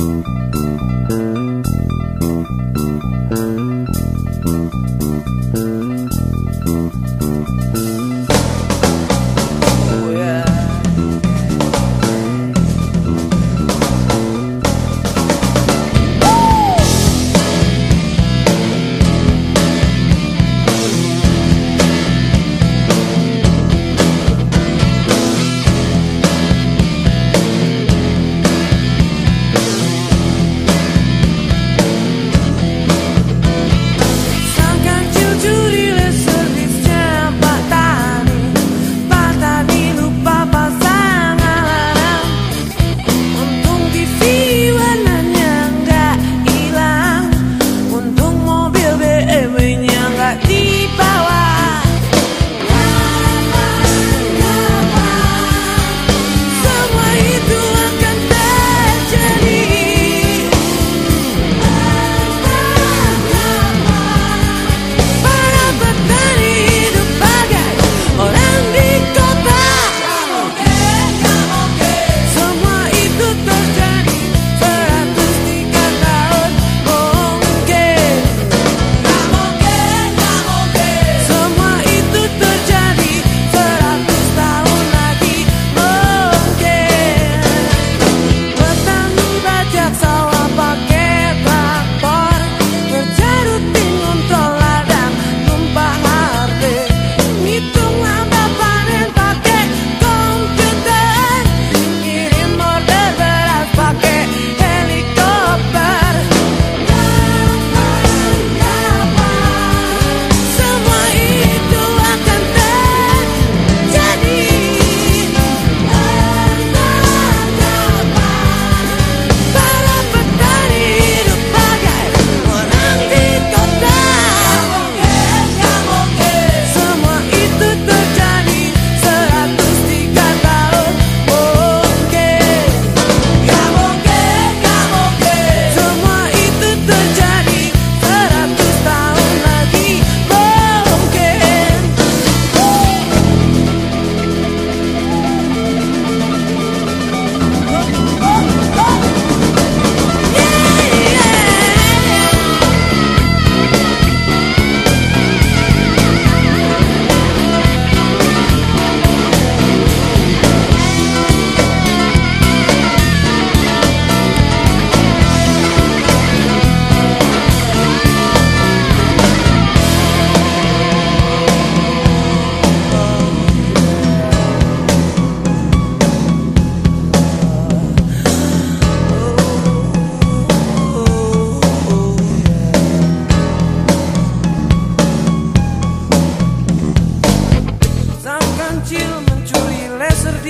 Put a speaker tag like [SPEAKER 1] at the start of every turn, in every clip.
[SPEAKER 1] Thank you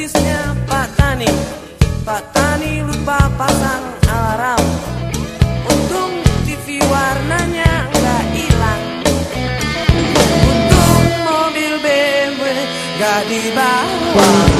[SPEAKER 1] Hadisnya Pak Tani Pak Tani lupa pasang alarm. Untung TV warnanya nggak hilang. Untung mobil BMW nggak dibawa